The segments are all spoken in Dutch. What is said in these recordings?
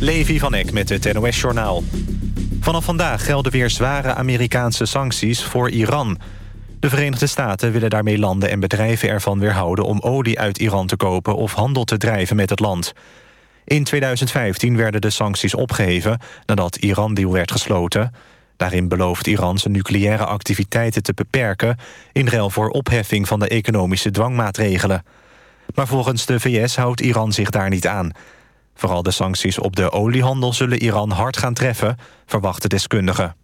Levi van Eck met het NOS-journaal. Vanaf vandaag gelden weer zware Amerikaanse sancties voor Iran. De Verenigde Staten willen daarmee landen en bedrijven ervan weerhouden... om olie uit Iran te kopen of handel te drijven met het land. In 2015 werden de sancties opgeheven nadat Iran-deal werd gesloten. Daarin belooft Iran zijn nucleaire activiteiten te beperken... in ruil voor opheffing van de economische dwangmaatregelen. Maar volgens de VS houdt Iran zich daar niet aan... Vooral de sancties op de oliehandel zullen Iran hard gaan treffen, verwachten deskundigen.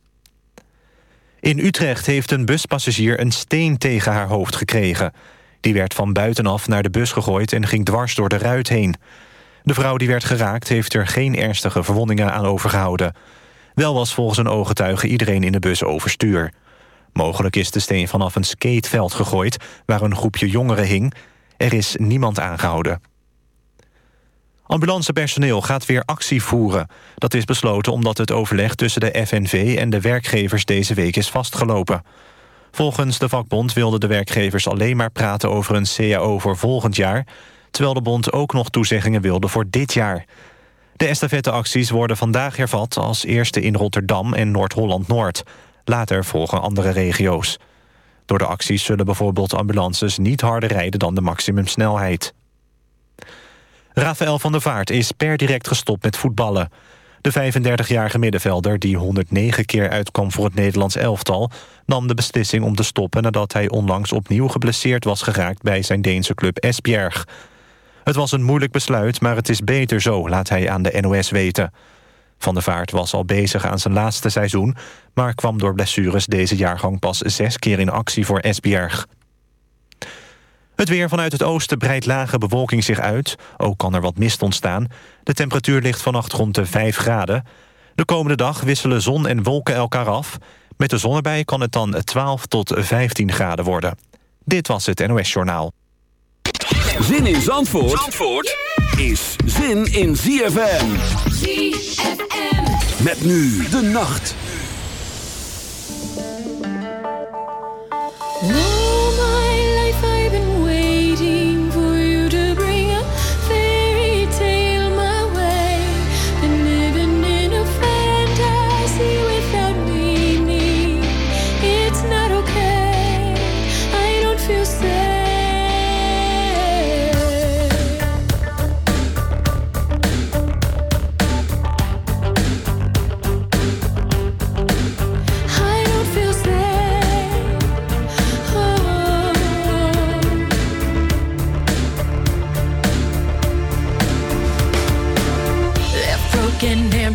In Utrecht heeft een buspassagier een steen tegen haar hoofd gekregen. Die werd van buitenaf naar de bus gegooid en ging dwars door de ruit heen. De vrouw die werd geraakt heeft er geen ernstige verwondingen aan overgehouden. Wel was volgens een ooggetuige iedereen in de bus overstuur. Mogelijk is de steen vanaf een skateveld gegooid... waar een groepje jongeren hing. Er is niemand aangehouden. Ambulancepersoneel gaat weer actie voeren. Dat is besloten omdat het overleg tussen de FNV en de werkgevers deze week is vastgelopen. Volgens de vakbond wilden de werkgevers alleen maar praten over een CAO voor volgend jaar... terwijl de bond ook nog toezeggingen wilde voor dit jaar. De estafetteacties worden vandaag hervat als eerste in Rotterdam en Noord-Holland-Noord. Later volgen andere regio's. Door de acties zullen bijvoorbeeld ambulances niet harder rijden dan de maximumsnelheid. Rafael van der Vaart is per direct gestopt met voetballen. De 35-jarige middenvelder, die 109 keer uitkwam voor het Nederlands elftal... nam de beslissing om te stoppen nadat hij onlangs opnieuw geblesseerd was geraakt... bij zijn Deense club Esbjerg. Het was een moeilijk besluit, maar het is beter zo, laat hij aan de NOS weten. Van der Vaart was al bezig aan zijn laatste seizoen... maar kwam door blessures deze jaargang pas zes keer in actie voor Esbjerg. Het weer vanuit het oosten breidt lage bewolking zich uit. Ook kan er wat mist ontstaan. De temperatuur ligt vannacht rond de 5 graden. De komende dag wisselen zon en wolken elkaar af. Met de zon erbij kan het dan 12 tot 15 graden worden. Dit was het NOS Journaal. Zin in Zandvoort, Zandvoort is zin in ZFM. ZFM. Met nu de nacht.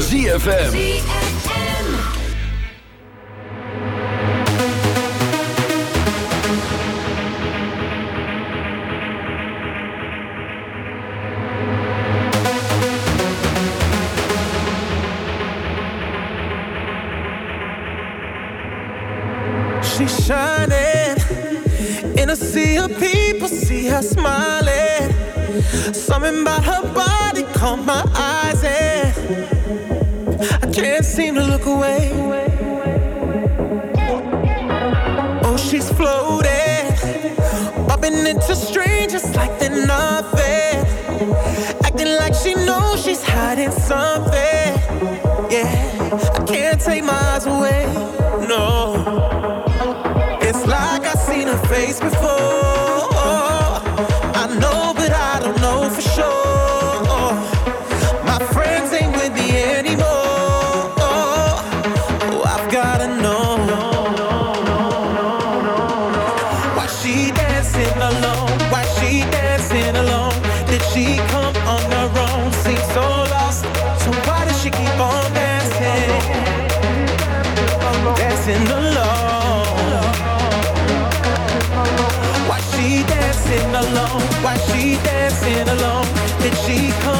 ZFM. Take my alone? Did she come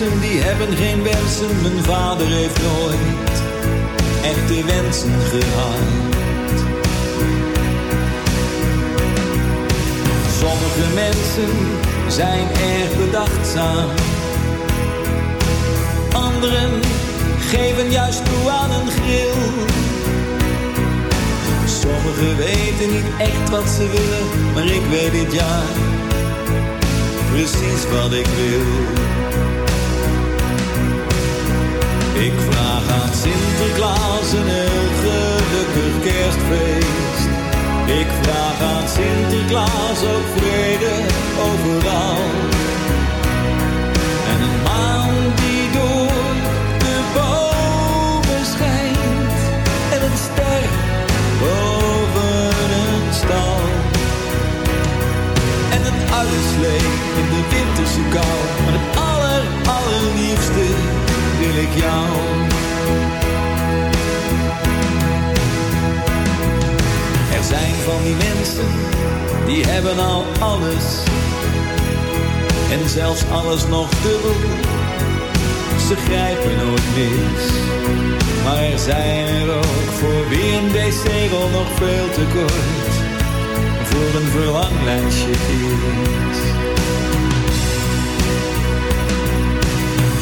Die hebben geen wensen. Mijn vader heeft nooit echte wensen gehad. Sommige mensen zijn erg bedachtzaam. Anderen geven juist toe aan een grill. Sommigen weten niet echt wat ze willen, maar ik weet dit jaar precies wat ik wil. Ik vraag aan Sinterklaas een heel gelukkig kerstfeest. Ik vraag aan Sinterklaas ook vrede overal. En een maan die door de bomen schijnt. En een ster boven een stal. En een oude slee in de winterse kou. Maar het aller, allerliefste ik jou. Er zijn van die mensen, die hebben al alles. En zelfs alles nog dubbel. Ze grijpen nooit mis. Maar er zijn er ook voor wie een decegel nog veel te kort. Voor een verlanglijstje is.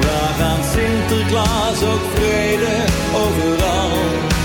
Vraag aan Sinterklaas ook vrede overal.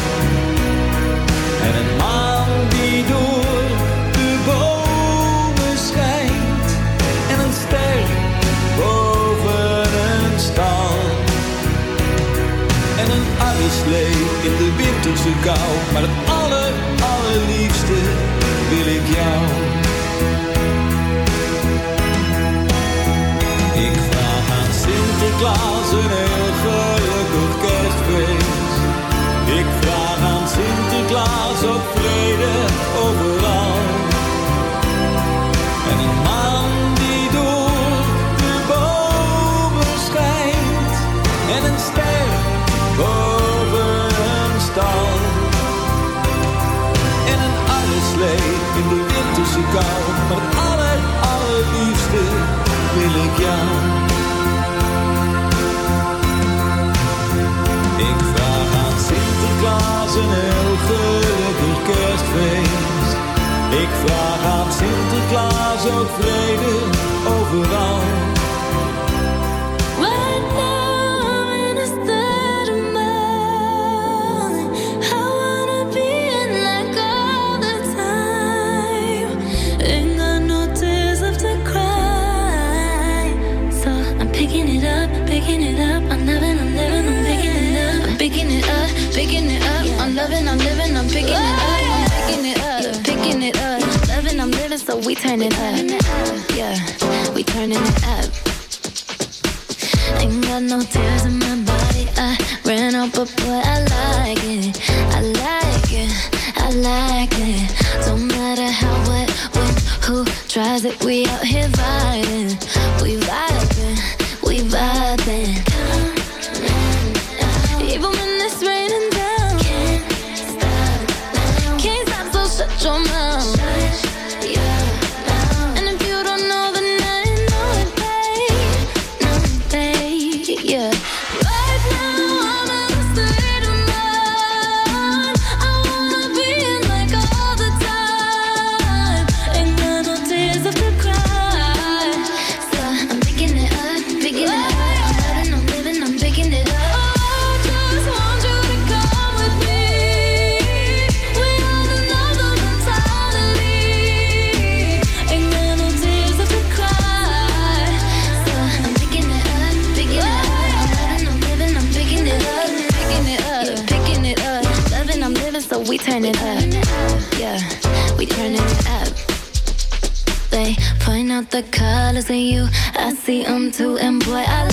the colors in you. I see them too, and boy, I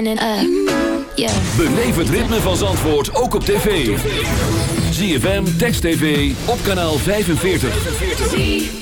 turn up. Yeah. Het ritme van Zandvoort ook op tv. ZFM, Text TV, op kanaal 45.